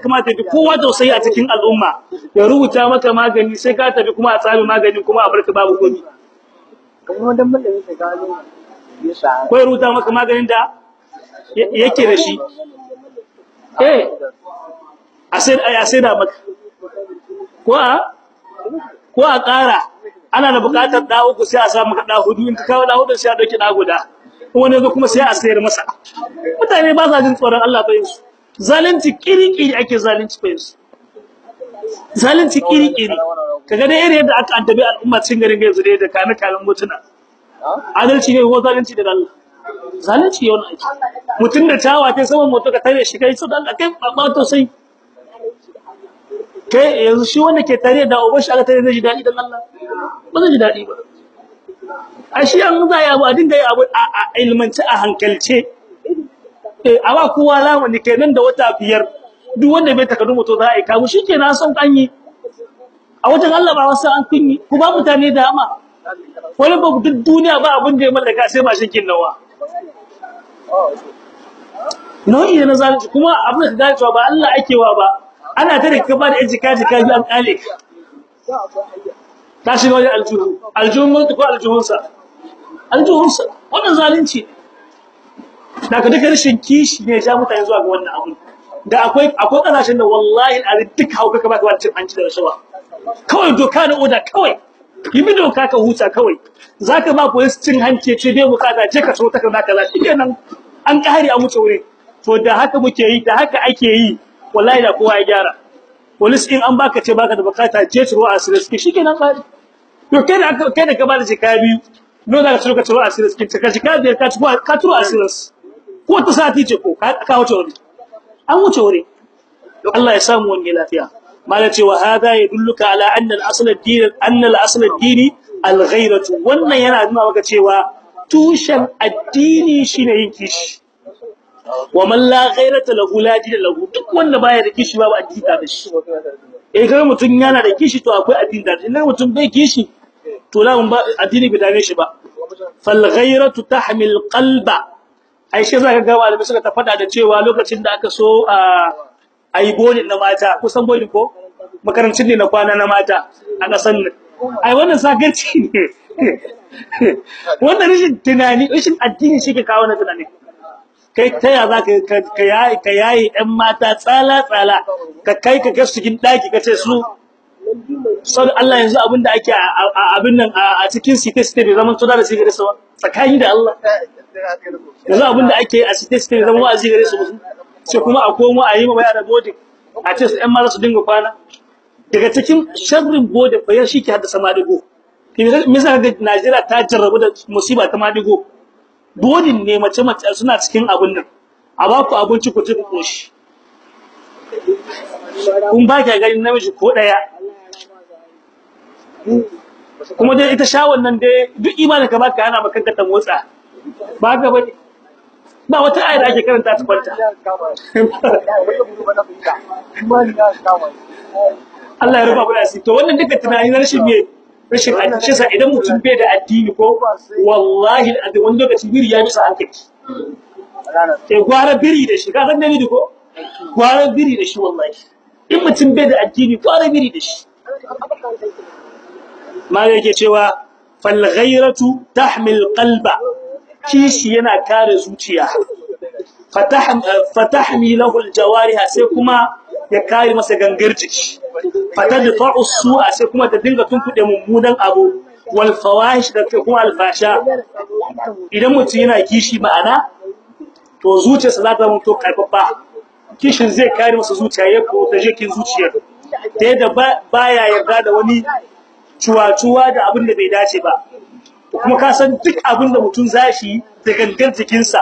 kamata bi kowa tausayi a cikin al'umma. Ya rubuta maka magani sai ka tafi kuma a tsami magani kuma a barka babu komi. Ko ya rubuta maka maganin da yake da shi. Eh. A sai a sai da maka. Ko a? Ko a ƙara? Ana da buƙatar da uku sai a samu da huɗu. In ka kawo da huɗu sai a ɗauki da guda. Wani zo kuma sai a sayar masa. Mutane ba sa jin tsoron Allah fa yansu zalunci kiri-kiri ake zalunci fa yansu zalunci kiri-kiri kaga da irin yadda aka addabi al'umma cikin garin ga yanzu da kana kalan mutuna adalci ne ko zalunci da Allah? Zalunci yau ake mutun da tawa ta saman moto ka tare shi kai so da Allah kai ba to sai. Kai yanzu shi wanda ke tare da uban shi aka tare zai ji daɗi dan Allah. Ba zai ji daɗi ba. A shi an za ya abu a dinga yi abu a ilmanci a hankalce. Eh amma kowa lamani kenan da wata biyar. Duk wanda bai takardu moto za a yi kamu shikenan san an yi. A wajen Allah ba wasu an kunyi ku ba mutane da ama wani ba duk duniya ba abin da ya mallaka sai mashin kin nawa. Nau'i ne na zalunci. Kuma abin da ka ba Allah ake wa ba ana tare ka ba da ejika jika bi an kale ka. Shiga wajen aljuhu. Aljuhun mutu ko aljuhunsa? Aljuhunsa. Wannan zalunci. Da ka duka rashin kishi ne ya ja mutane zuwa ga wannan abu da akwai akwai ƙasashen da wallahi a duk hauka ka baka cin hanci da rashawa. Kawai doka da oda kawai. Yi mi doka ka huta kawai. Zaka ba police cin hanci ce bai buƙata ce ka so ta kaza kaza shikenan an kare a mutu wuri. To da haka muke yi da haka ake yi wallahi da kowa ya gyara. Police in an baka ce baka da buƙata je turo a sirri suke shikenan kare to kai da kai da ka ba da jika biyu no da ka turo a sirri suke ka jika biyar ka turo ka turo a sirri ko ta sati ce ko ka wuce wuri. An wuce wuri. Allah ya samu wani lafiya. Mala cewa hada yadulluka ala anna al-asl ad-din anna al-asl ad-din al-ghayratu. Wannan yana nuna maka cewa tushen addini shine yin kishi. Wa man la ghayrata lahu la dina lahu. Duk wanda baya da kishi babu addini da shi. Eh ga mutun yana da kishi to akwai addini da idan mutun bai kishi to la ba addini bai dame shi ba. Fal ghayratu tahmil qalba. Ai shi zaka ga malamai suka ta fada da cewa lokacin da aka so a ai bolin na mata. Kusan bolin ko? Makarancin ne na kwana na mata a kasan nan. Ai wannan sakarci ne. Wannan rashin tunani rashin addini shi ke kawo na tunani kai ta ya za ka yayi ka yayi ɗan mata tsala tsala ka kai ka ga cikin daki ka ce su sau Allah yanzu abin da ake a abin nan a cikin state state bai zaman tuna da shi su ba. Tsakani da Allah. Yanzu abin da ake a state state zaman wa'azi gare su sai kuma a komo a yi ma yara bodin a ce su ƴan mata su dinga kwana. Daga cikin sharrin bodin fa ya shi ke haddasa madigo me yasa ga Najeriya ta jarrabu da musiba ta madigo bodin ne mace mace suna cikin abin nan. A ba ku abinci ku ci ku koshi kun ba ka ganin namiji ko ɗaya kuma dai ita shawon nan dai duk imanin ka baka ana makanka ta motsa. Ba ka ba ne ba wata aya da ake karanta ta kwanta. Allah ya rufa mana to wannan duka tunani na rashin me? Rashin addini. Sa idan mutum bai da addini ko wallahi alazim wani lokaci biri ya bisa hankali. Ke gwara biri da shi. Ka san dalili ko? Gwara biri da shi wallahi. In mutum bai da addini gwara biri da shi. Ma yake cewa fal ghayratu tahmil qalba. Kishi yana kare zuciya. Fatahmi lahu aljawariha sai kuma ya kare masa gangar jiki. Fatadfa'u su'a sai kuma ta dinga tunkuɗe mummunan abu. Wal fawahish da kuma alfasha. Idan mutum yana kishi ma'ana to zuciyarsa za ta mutu ƙarfafa kishin zai kare masa zuciya ya protege kin zuciyar ta yadda baya yarda da wani cuwa-cuwa da abin da bai dace ba. Kuma ka san duk abin da mutum zashi da gangan jikinsa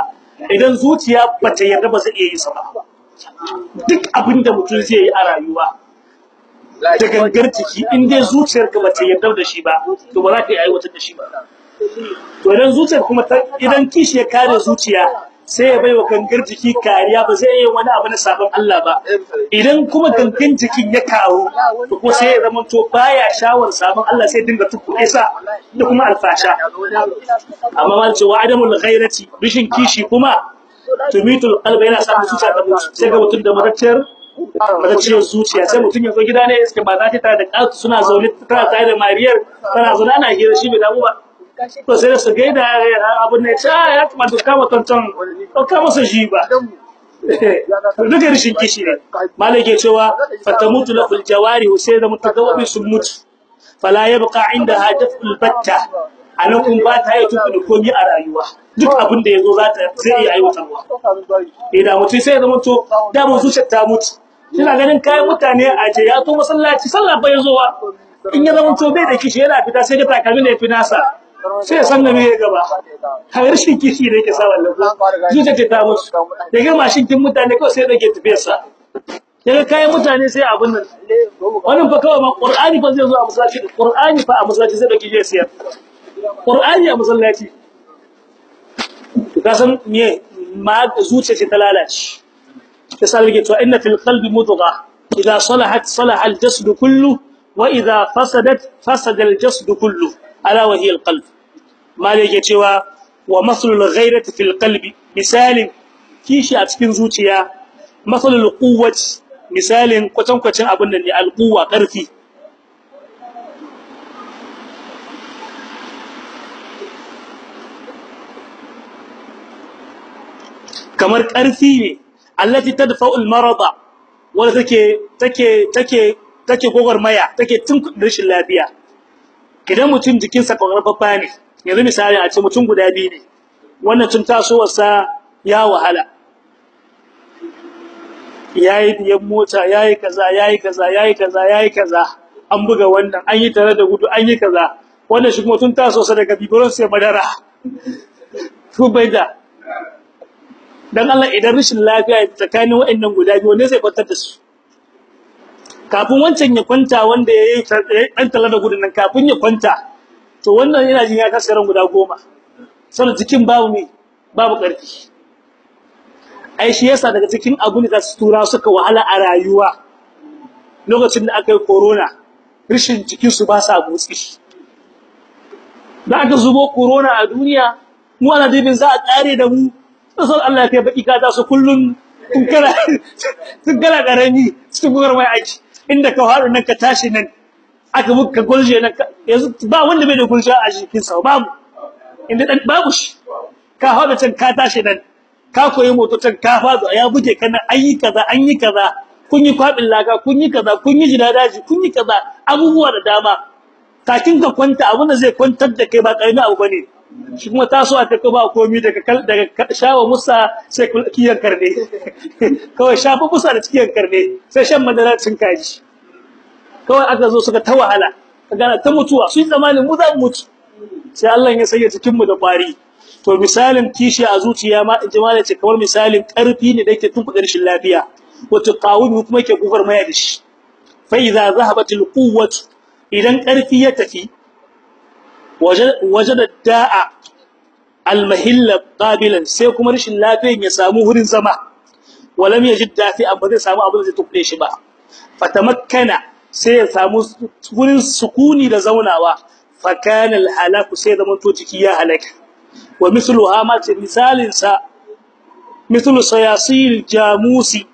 idan zuciya bata yarda ba zai iya yi sa ba. Duk abin da mutum zai yi a rayuwa da gangar jiki in dai zuciyarka bata yarda da shi ba to ba za ka yi aiwatar da shi ba. To idan zuciyar kuma idan kishi ya kare zuciya sai ya bai wa gangar jiki kariya ba zai yi wani abu na sabon Allah ba. Idan kuma gangan jikin ya kawo to ko sai ya zama to baya shawar sabon Allah sai dinga tukkuɗe sa da kuma alfasha. Amma man ce wa adamul ghairati bishin kishi kuma tumitul qalbi yana sa zuciya ta mutu sai ga mutum da matacciyar matacciyar zuciya sai mutum ya zo gida ne iske ba za ta da ƙatu suna zaune tana tare da mariyar tana zaune ana hira shi bai damu ba. To sai su gaida abin ne ta ya kamata ka kama tantan ka masa shi ba. Duka rishin kishi ne. Malai ke cewa fatamutu lahul jawari sai da mutagawabi sun mutu. Fala yabqa inda hadatul batta. Anan kun ba ta yi tuku komai a rayuwa. Duk abin da ya zo za ta zai iya aiwatarwa. Idan mutum sai zama to da mun zuciyar ta mutu. Kina ganin kayan mutane a je ya to masallaci sallah bai zowa in ya zama to bai da kishi yana fita sai ga takalmin da ya fi nasa. Sai ya san da me ya gaba. Har rashin kishi da yake sa wannan zuciya ta mutu da ga mashin kin mutane kawai sai da ke tafiyar sa daga kayan mutane sai abin nan. Wannan fa kawai ma qur'ani fa zai zo a masallaci. Qur'ani fa a masallaci sai da ke je siyar. Qur'ani a masallaci. To ka san me ma zuciya ce ta lalace. Yasa yake cewa inna fil qalbi mudgha idha salahat salaha al jasad kullu wa idha fasadat fasada al jasad kullu. Ala wa hiya al qalb ma yake cewa wa maslul ghairati fil qalbi. Misalin kishi a cikin zuciya maslul quwwati misalin kwatankwacin abin da ne al quwwa ƙarfi kamar ƙarfi ne allati tadfa'u al-marada wanda take take take take gogormaya take tun rashin lafiya. Idan mutum jikinsa ƙarfafa ne yanzu misali a ce mutum guda biyu ne wannan tun tasowarsa ya wahala. Yayi biyan mota yayi kaza yayi kaza yayi kaza yayi kaza an buga wannan an yi tare da gudu an yi kaza. Wannan shi kuma tun tasowarsa daga bibiron sai madara. To bai da? Dan Allah idan rashin lafiya tsakanin waɗannan guda biyu ne zai kwantar da su? Kafin wancan ya kwanta wanda yayi dan talla da gudun nan kafin ya kwanta to wannan yana jin ya kaskaran guda goma. Saboda jikin babu me babu ƙarfi. Ai shi yasa daga cikin abun da su tura suka wahala a rayuwa lokacin da aka yi corona rishin jikin su ba sa motsi. Da aka zubo corona a duniya mu ana dibin za a kare da mu. Sai Allah ya kai baki ka su kullun tun kana tun kana ƙarami cikin gugar mai aiki. Inda ka haɗu nan ka tashi nan aka muka gulje nan yanzu ba wanda bai da gulje a jikin sa babu. Inda dan babu shi. Ka haɗu can ka tashi nan ka koyi moto can ka fado ya buge kana ayi kaza an yi kaza kun yi kwabin laka kun yi kaza kun yi jidadaji kun yi kaza abubuwa da dama. Kakin ka kwanta abin da zai kwantar da kai ba ƙarami abu ba ne. Shi kuma taso aka ka ba komai daga daga shawa musa sai kiyan karne. Kawai shafa musa da kiyan karne sai shan madara cin kaji. Kawai aka zo suka ta wahala. Kaga ta mutuwa. Sun zamanin mu za mu mutu. Sai Allah ya sanya cikin mu da kwari. To misalin kishi a zuciya ma ijmala ce kamar misalin ƙarfi ne da yake tunkuɗa rashin lafiya. Wato qawumi kuma yake gufar maya da shi. Fa idza zahabatil quwwatu idan ƙarfi ya tafi wajada da'a almahilla qabilan sai kuma rashin lafiyan ya samu wurin zama. Walam yajid dafi amma zai samu abin da zai tukure shi ba. Fatamakkana sai ya samu wurin sukuni da zaunawa. Fakana alhalaku sai zaman to ciki ya halaka. Wa mithluha ma ce misalin sa mithlu sayasil jamusi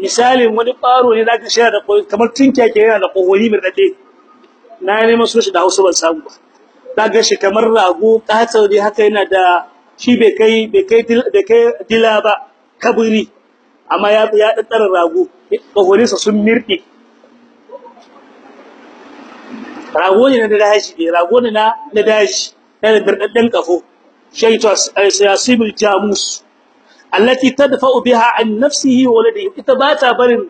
misalin wani baro ne zaka shira da kamar tinkiya yana da kohori mai daɗe na neman su shi da Hausa ban samu ba. Kaga shi kamar rago katsau dai haka yana da shi bai kai bai kai bai kai dila ba kaburi. Amma ya ya daddara rago. Sa sun mirdi rago ne na daji ne rago ne na na daji. Yana birdadden kafo shaytu siyasibul jamus. Allati tadfa'u biha an nafsihi wa waladihi. Ita ba ta barin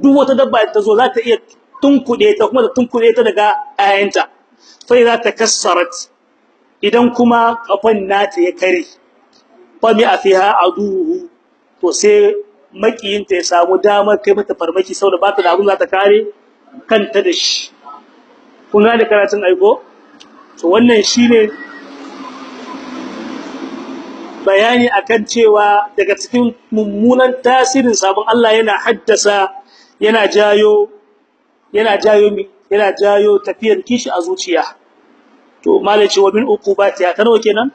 duk wata dabba ta zo za ta iya tunkude ta kuma ta tunkude ta daga ayanta ta kassarat idan kuma kafan nata ya kare fa mi afiha aduhu to sai makiyinta ya samu damar kai mata farmaki saboda ba ta da abun za ta kare kanta da shi. Kun karatun aiko shine bayani akan cewa daga cikin mummunan tasirin sabon Allah yana haddasa yana jayo yana jayo yana jayo tafiyar kishi a zuciya. To malaci wa min uqubatiha. Ta nawa kenan?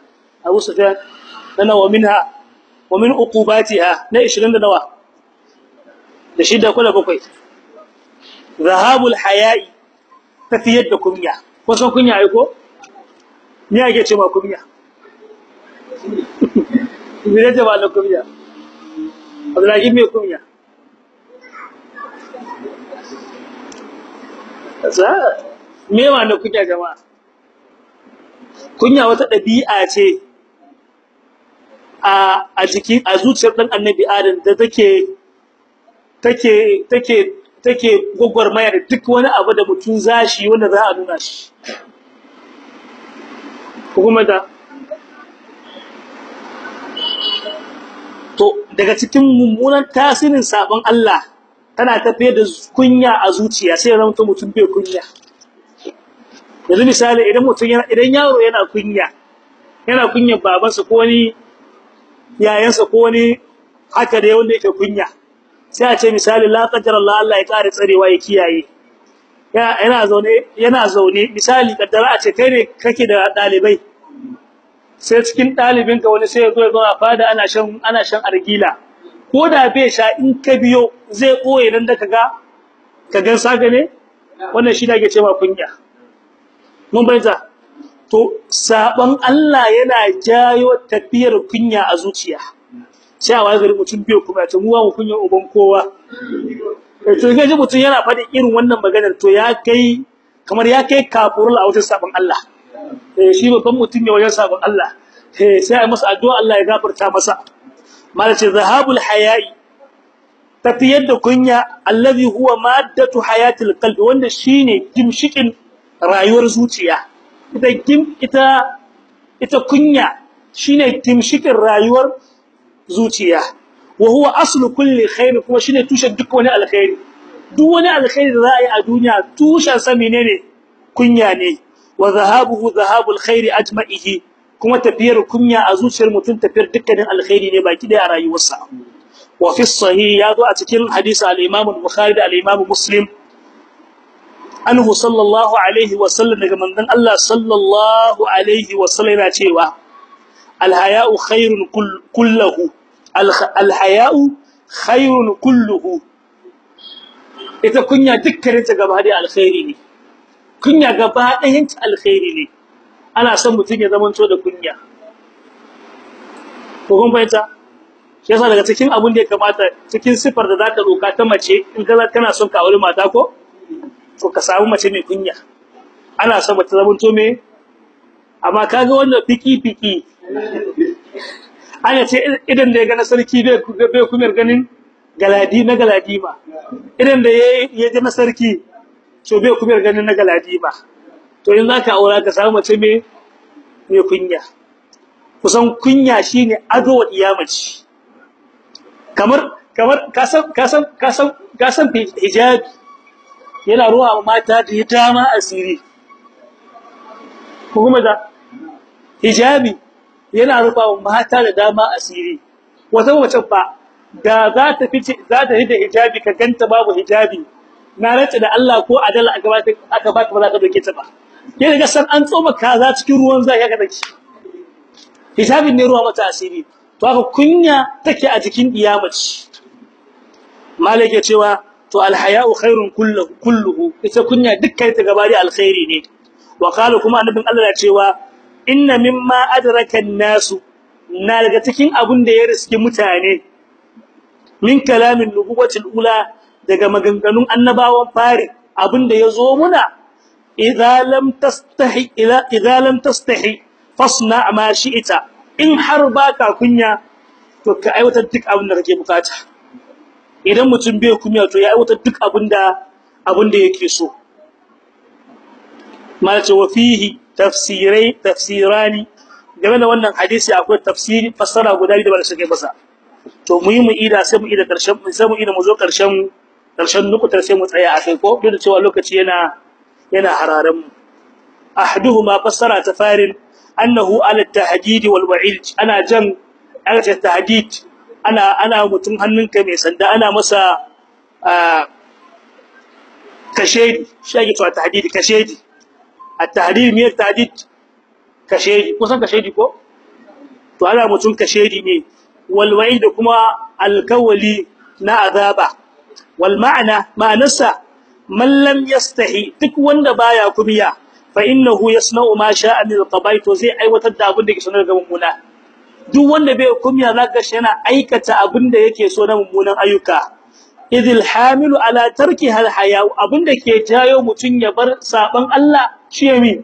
Abu Sufyan. Na wa minha? Wa min uqubatiha. Na 20 da da shida ko da bakwai? Zahabul haya'i. Tafiyar da kunya. Ko san kunya ai ko? Ni ake ce ma kunya? Mire ce ba da kunya? Abdullahi me kunya? Ma da kunya jama'a? Kunya wata dabi'a ce a a a zuciyar dan Annabi Adam da take take take take da duk wani abu da mutum zashi wanda za a nuna shi. Kuma da? To daga cikin mummunan tasirin sabon Allah tana tafiye da kunya a zuciya sai zama mutum bai kunya. Yanzu misali idan mutum yana idan yaro yana kunya yana kunya babansa ko wani yayansa ko wani haka da wanda yake kunya sai a ce misali la qadar Allah Allah ya kare tsarewa ya kiyaye. Yana zaune yana zaune. Misali kaddara a ce kai ne kake da ɗalibai sai cikin dalibinka wani sai ya zo ya zo a fada ana shan ana shan argila. Ko da bai sha in ka biyo zai koye nan da kaga ka gan saga ne wannan shi da ake cewa kunya. Mun bayyana to sabon Allah yana jayo tafiyar kunya a zuciya. Sai a waye gari mutum biyo kuma ta muwa mu kunya uban kowa. To ga ji mutum yana faɗin irin wannan maganar to ya kai kamar ya kai kafurul a wajen sabon Allah. Eh shi babban mutum ne wajen sabon Allah. Eh sai ai masa addu'a Allah ya gafarta masa. Malace zahabul haya'i. Tafiyar da kunya allazi huwa maddatu hayatil qalbi wanda shine gimshikin rayuwar zuciya. Ita gim ita ita kunya shine gimshikin rayuwar zuciya. Wa huwa aslu kulli khair kuma shine tushen duk wani alkhairi. Duk wani alkhairi da za a yi a duniya tushen sa menene? Kunya ne. Wa zahabuhu zahabul khairi ajma'ihi. Kuma tafiyar kunya a zuciyar mutum tafiyar dukkanin alkhairi ne baki ɗaya a rayuwarsa. Wa fi sahih ya zo a cikin hadisi al-Imam Bukhari da al-Imam Muslim. Anhu sallallahu alaihi wa sallam daga manzon Allah sallallahu alaihi wa sallam yana cewa al-haya'u khairun kulluhu al-haya'u khairun kulluhu. Ita kunya dukkanin ta gaba da alkhairi ne. Kunya gaba ɗayan ta alkhairi ne. Ana son mutum ya zamanto da kunya. Ko kun bayyana shi yasa daga cikin abin da ya kamata cikin sifar da zaka roka ta mace in ka kana son ka aure mata ko? To ka samu mace mai kunya. Ana son mace zamanto me? Amma kaga wannan fiki fiki ana ce idan da ya ga na sarki bai bai kumar ganin galadi na galadi ba idan da ya ji na sarki to bai kumar ganin na galadi ba to in zaka aura ka samu mace me mai kunya. Kusan kunya shine ado wa iyamaci kamar kamar kasan kasan kasan kasan hijabi. Yana ruwa mata da dama asiri. Ko kuma da hijabi yana rufa mata da dama asiri. Wata mace fa da za ta fice za ta hida hijabi ka ganta babu hijabi na rantsa da Allah ko adala aka ba ba ba za ka doke ta ba. Ke daga san an tsoma kaza cikin ruwan zai ga dake hijabin ne ruwa mata asiri. To haka kunya take a jikin iyamaci malike cewa to alhaya'u khairun kulluhu. Kulluhu ita kunya dukkan ta gabari alkhairi ne. Wa qala kuma annabin Allah ya cewa inna mimma adraka an-nasu. Na daga cikin abun da ya riski mutane min kalamin nubuwatil ula daga maganganun annabawan fari. Abin da ya zo muna idza lam tastahi ila idza lam tastahi fasna ma shi'ita in har baka kunya ka aiwatar duk abin da kake buƙata idan mutum bai kunya to ya aiwatar duk abin da abin da yake so malace wa fihi tafsirai tafsirani game da wannan hadisi akwai tafsiri fassara guda biyu da ba su kai to mu yi mu ida sai mu ida ƙarshen sai mu ida mu zo ƙarshen ƙarshen nukutar sai mu tsaya a kai ko duk da cewa lokaci yana yana hararan mu. Ahduhuma fassara ta farin annahu ala tahdid wal wa'id ana jan ala tahdid ana ana mutun hannunka mai sanda ana masa kashedi ake cewa tahdid kashedi. At-tahdid me tahdid? Kashedi. Kusan kashedi ko? To ana mutun kashedi ne. Wal wa'id kuma alkawali na azaba. Wal ma'ana ma'anarsa man lam yastahi duk wanda baya kumiya fa innahu yasna'u ma sha'a min al-qaba'i to zai aiwatar da abin da yake so na mummuna. Duk wanda bai kumiya zaka shi yana aikata abin da yake so na mummunan ayyuka. Idil hamilu ala tarki hal haya abin da ke jayo mutun ya bar saban Allah shi yami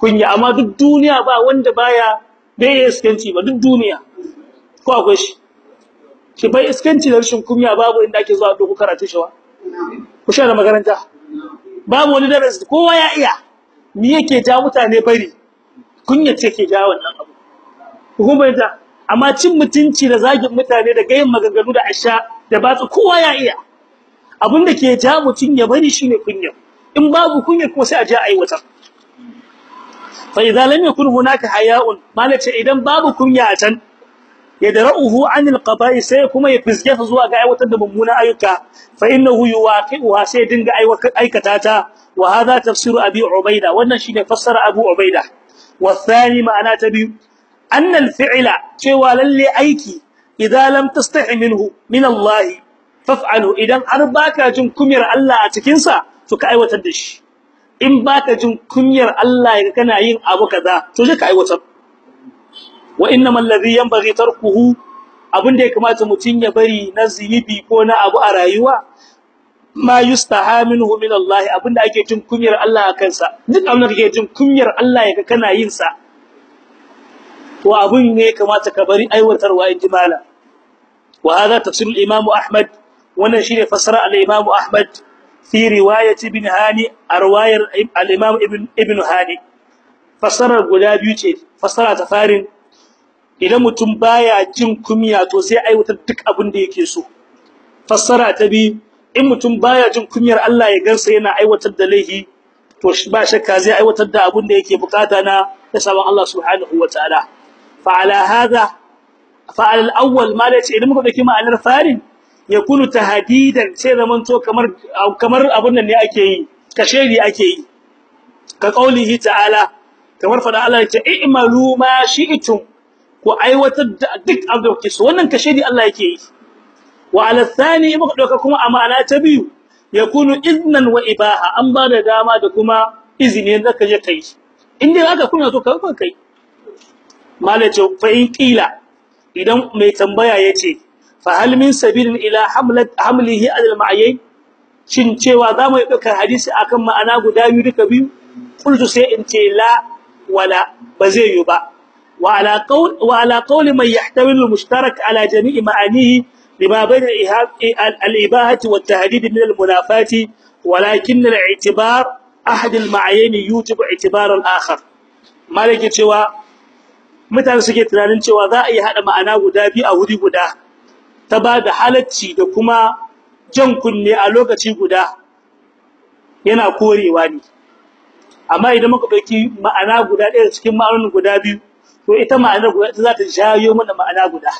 kunya. Amma duk duniya ba wanda baya bai iskanci ba duk duniya. Ko akwai shi? Shi bai iskanci da rashin kunya babu inda ake zuwa doko karatu shi wa ku sha da makaranta. Babu wani darasi kowa ya iya. Me yake ja mutane bari? Kunya ce ke ja wannan abu. Kuma ta amma cin mutunci da zagin mutane da gayin maganganu da asha da batsu kowa ya iya. Abin da ke ja mutun ya bari shine kunya. In babu kunya kuma sai a je aiwatar fa idza lam yakun hunaka haya'un malace idan babu kunya a can yadra'uhu 'anil qada'i sai kuma ya fisge zuwa ga aiwatar da mummunan ayyuka. Fa innahu yuwaqi'uha sai dinga aikata ta. Wa hadha tafsiru abi ubaida. Wannan shine fassara abu ubaida. Wa thani ma'ana ta biyu. Anna al-fi'la cewa lalle aiki idan lam tastahi minhu min Allah faf'alu. Idan har baka jin kumyar Allah a cikin sa to ka aiwatar da shi. In baka jin kunyar Allah kana yin abu kaza to je ka aiwatar. Wa innamal ladhi yanbaghi tarkuhu abin da ya kamata mutun ya bari na zinibi ko na abu a rayuwa ma yustaha minhu min Allah abin da ake jin kunyar Allah a kansa duk abin da kake jin kunyar Allah ya kana yin sa to abun ne ya kamata ka bari aiwatarwa in jimala wa hada tafsir al-imam Ahmad wannan shine fasara al-imam Ahmad fi riwayat ibn Hani arwayar al-imam ibn ibn Hani. Fasara guda biyu ce fasara ta farin idan mutum baya jin kumiya to sai aiwatar duk abin da yake so. Fassara ta bi in mutum baya jin kumiyar Allah ya gansa yana aiwatar da laifi to ba shakka zai aiwatar da abin da yake buƙata na da sabon Allah subhanahu wataala fa ala hadha fa al awwal ma da idan muka ɗauki ma'anar farin yakunu tahdidan sai zaman to kamar kamar abun nan ne ake yi kashedi ake yi. Ka qaulihi ta'ala kamar fada Allah ya ce i'malu ma shi'tum. Ku aiwatar da duk abin da kuke so. Wannan kashedi Allah yake yi. Wa ala thani muka ɗauka kuma a ma'ana ta biyu yakunu idnan wa ibaha an ba da dama da kuma izini da kaje kai in dai aka kuna so ka kai. Malace fa in qila idan mai tambaya ya ce fa hal min sabilin ila hamlat hamlihi al ma'ayyi shin cewa za mu ɗauka hadisi akan ma'ana guda biyu duka biyu? Qultu sai in ce la wala ba zai yi ba. wa ala qawl wa ala qawl man yahtamilu mushtarak ala jami'i ma'anihi لما بين الإباحة والتهديد من المنافات ولكن الاعتبار أحد المعين يوجب اعتبار الآخر مالك cewa mutane suke tunanin cewa za a yi hada ma'ana guda biyu a wuri guda ta ba da halacci da kuma jan kunne a lokaci guda yana korewa ne amma idan muka dauki ma'ana guda ɗaya cikin ma'anonin guda biyu to ita ma'anar guda ita za ta jayo mana ma'ana guda.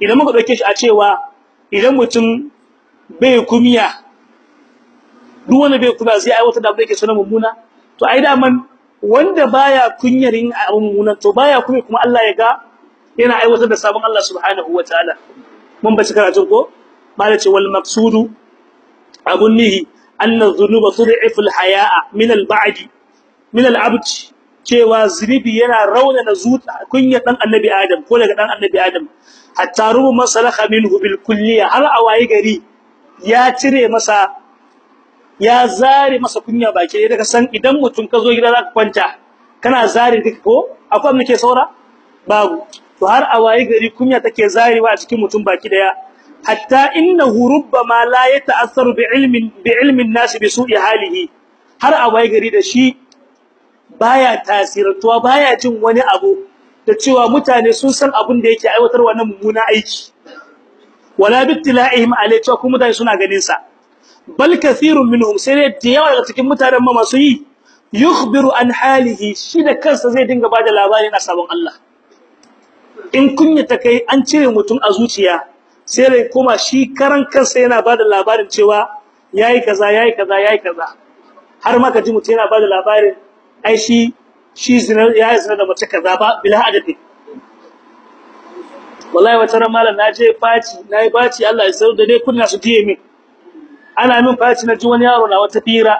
Idan muka ɗauke shi a cewa idan mutum bai kumiya duk wanda bai kumiya sai aiwatar da abin da yake mummuna to ai da man wanda baya kunyar yin abin mummuna to baya kuma kuma Allah ya ga yana aiwatar da sabon Allah subhanahu wataala mun ba karatun ko? Malace wal maqsudu abun nihi anna dhunuba tud'ifu al haya'a min al ba'di min al abd cewa zunubi yana raunana zuta kunyar dan annabi adam ko daga dan annabi adam. Hatta rubu masalaka minhu bil kulliya har awaye gari ya cire masa ya zare masa kunya baki daga san idan mutum ka zo gida zaka kwanta kana zare kake ko? Akwai me ke saura? Babu. To har awaye gari kunya take zarewa a cikin mutum baki ɗaya hatta innahu rubbama la yata'assaru bi ilmin bi ilmin nas bi su'i halihi. Har awaye gari da shi baya tasiratuwa baya jin wani abu da cewa mutane sun san abin da yake aiwatarwa na mummuna aiki. Wala bittila'ihim alayhi cewa kuma mutane suna ganin sa. Bal kathirun minhum sai da yawa daga cikin mutanen ma masu yi yukhbiru an halihi shi da kansa zai dinga ba da labari na sabon Allah. In kunya ta kai an cire mutum a zuciya sai rai kuma shi karan kansa yana ba da labarin cewa yayi kaza yayi kaza yayi kaza. Har ma ka ji mutum yana ba da labarin ai shi shi zina ya zina da mace kaza ba bila adadi. Wallahi wata ran mallan naje faci na yi faci Allah ya sauda dai kunna su diye min. Ana min faci na ji wani yaro na wata fira.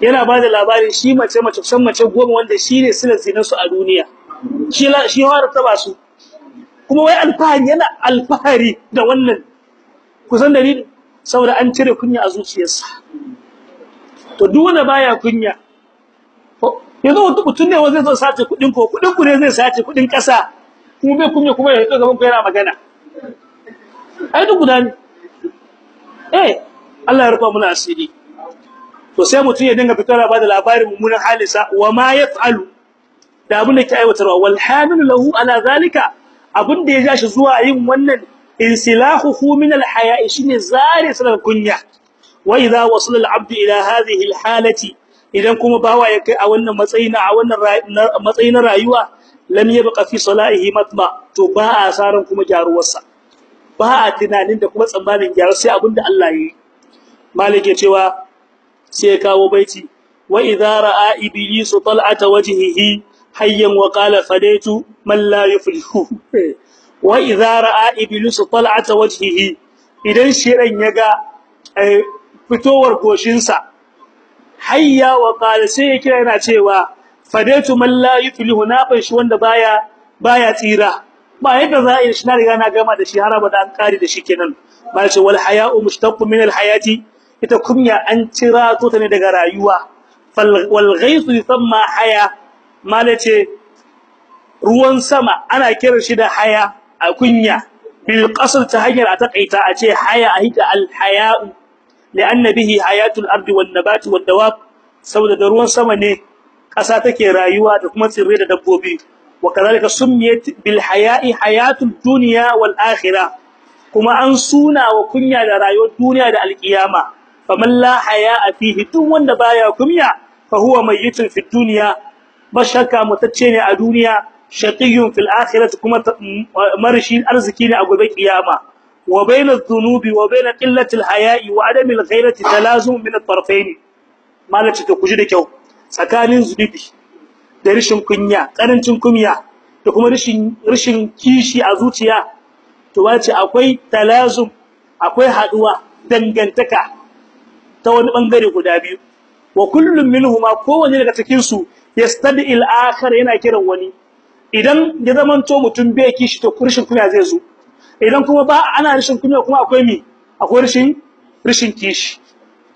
Yana ba da labarin shi mace mace san mace goma wanda shi ne suna zinan su a duniya. Shi shi har ta ba su. Kuma wai alfahari yana alfahari da wannan. Kusan dalili saboda an cire kunya a zuciyarsa. To duk wanda baya kunya yanzu mutum ne wanda zai sace kuɗin ko kuɗin ku ne zai sace kuɗin kasa kuma bai kunya kuma ya gaban ku yana magana. Ai duk guda ne. Eh Allah ya rufa mana asiri. To sai mutum ya dinga fitar ba da labarin mummunan halisa wa ma yaf'alu. Da abin da ke aiwatarwa wal hamilu lahu ala zalika. Abin da ya ja shi zuwa yin wannan insilahuhu min al haya'i shine zare sanar kunya. Wa idha wasala al abdu ila hadhihi al halati idan kuma bawa ya kai a wannan matsayi na a wannan matsayi na rayuwa lam yabqa fi salahihi matma to ba a saran kuma gyaruwarsa. Ba a tunanin da kuma tsammanin gyaru sai abin da Allah yi. Malike cewa sai kawo baiti wa idza ra'a iblisu tal'ata wajhihi hayyan wa qala fadaitu man la yuflihu. Wa idza ra'a iblisu tal'ata wajhihi idan shedan yaga fitowar goshinsa hayya wa qala sai ya kira yana cewa fadaitu man la yuflihu na ban shi wanda baya baya tsira. Ba yadda za a yi shi na riga na gama da shi har abada an kare da shi kenan. Ba ce wal haya'u mushtaqqu min al hayati ita kunya an cira to ta ne daga rayuwa. Wal ghaythu yusamma haya malace ruwan sama ana kiran shi da haya a kunya. Bil qasr ta hanyar a takaita a ce haya a hita al haya'u. Li'anna bihi hayatul ardi wan nabati wad saboda da ruwan sama ne ƙasa take rayuwa da kuma tsirrai da dabbobi wa kadhalika summiyat bil haya'i hayatud dunya wal akhirah kuma an suna wa kunya da rayuwar duniya da alkiyama faman la haya'a fihi duk wanda baya kunya fa huwa mayyitun fid dunya ba shakka mutacce ne a duniya shaqiyyun fil akhirati kuma marishi arziki ne a gobe kiyama al haya'i wa adami al ghayrati talazum min al tarfayn malaci to kuji da kyau. Tsakanin zunubi da rishin kunya ƙarancin kunya da kuma rishin rishin kishi a zuciya to wace akwai talazum akwai haɗuwa dangantaka ta wani ɓangare guda biyu. Wa kullum minhuma kowanne daga cikin su yastadi al-akhar yana kiran wani. Idan ya zamanto mutum bai kishi to rishin kunya zai zo. Idan kuma ba ana rishin kunya kuma akwai mi akwai rishin rishin kishi.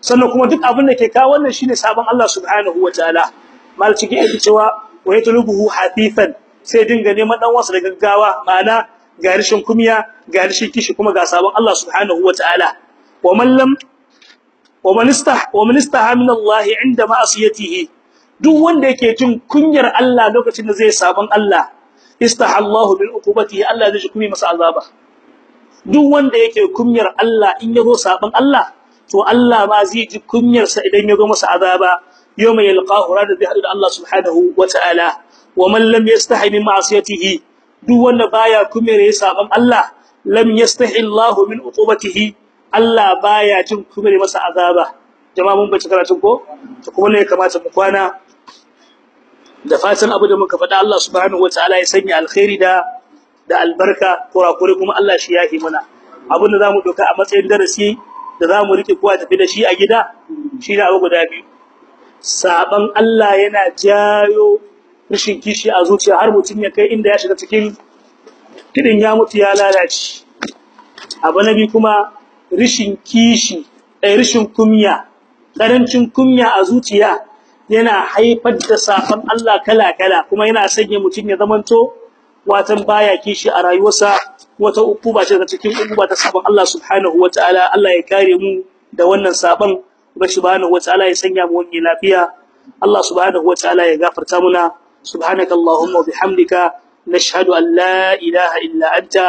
Sannan kuma duk abin da ke kawo wannan shine sabon Allah subhanahu wataala mal cikin yake cewa wa yatlubuhu hafifan sai dinga neman dan wasa da gaggawa. Ma'ana ga rishin kunya ga rishin kishi kuma ga sabon Allah subhanahu wataala wa man lam wa man istah wa man istaha min Allah inda ma'asiyatihi. Duk wanda yake jin kunyar Allah lokacin da zai sabon Allah istaha Allah min uqubatihi Allah zai kuma masa azaba. Duk wanda yake kunyar Allah in ya zo sabon Allah to Allah ma zai ji kunyar sa idan ya zo masa azaba. Yawma yalqahu rada bi da Allah subhanahu wata'ala wa man lam yastahi min ma'asiyatihi duk wanda baya kunyar ya sabon Allah lam yastahi Allah min uqubatihi Allah baya jin kunyar masa azaba. Jama'a mun bace karatun ko? To kuma ne kamata mu kwana. Da fatan abu da muka faɗa Allah subhanahu wataala ya sanya alkhairi da da albarka kurakure kuma Allah shi yahi mana. Abin da za mu doka a matsayin darasi da za mu riƙe kowa tafi da shi a gida shi ne abu guda biyu. Saban Allah yana jayo rashin kishi a zuciya har mutum ya kai inda ya shiga cikin kidin ya mutu ya lalace. Abu na biyu kuma rashin kishi eh rashin kunya ƙarancin kunya a zuciya yana haifar da safan Allah kala-kala kuma yana sanya mutum ya zamanto watan baya kishi a rayuwarsa wata ukuba ce daga cikin ukuba ta saban Allah subhanahu wataala Allah ya kare mu da wannan saban kuma subhanahu wataala ya sanya mu wani lafiya Allah subhanahu wataala ya gafarta muna subhanakallahumma wa bihamdika nashhadu an la ilaha illa anta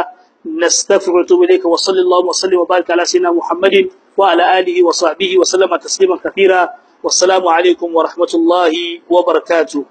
nastaghfiruka wa atubu ilayka wa sallallahu wa sallim wa baraka ala sayyidina Muhammadin wa ala alihi wa sahbihi wa sallama tasliman kathira والسلام عليكم ورحمة الله وبركاته